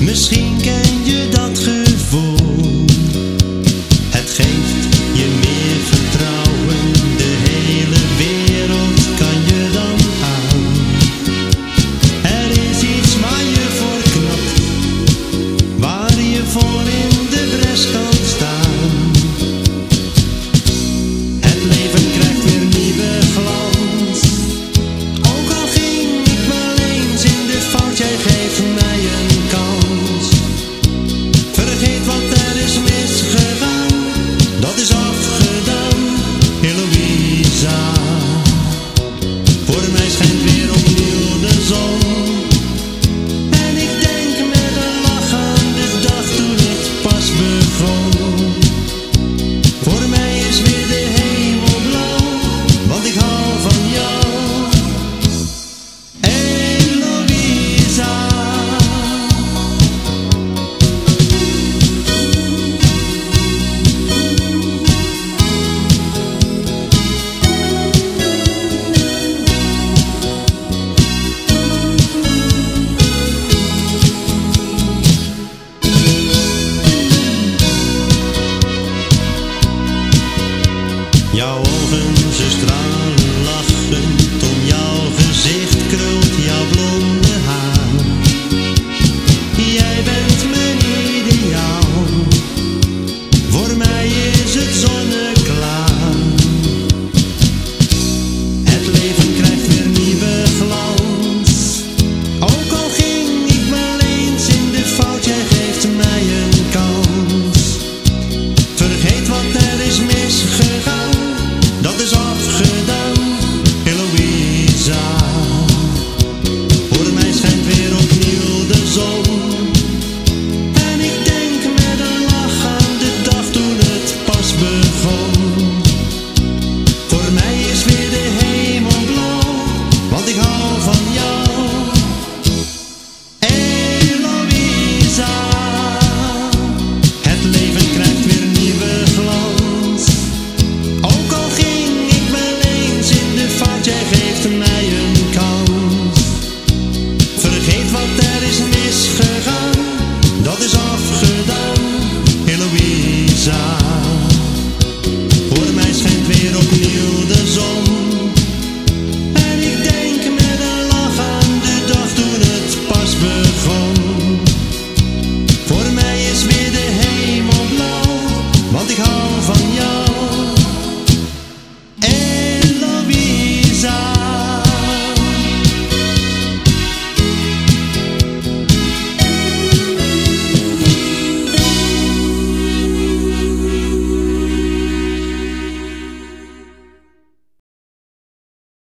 Misschien ken je Dat is af. Jouw ogen, ze stralen.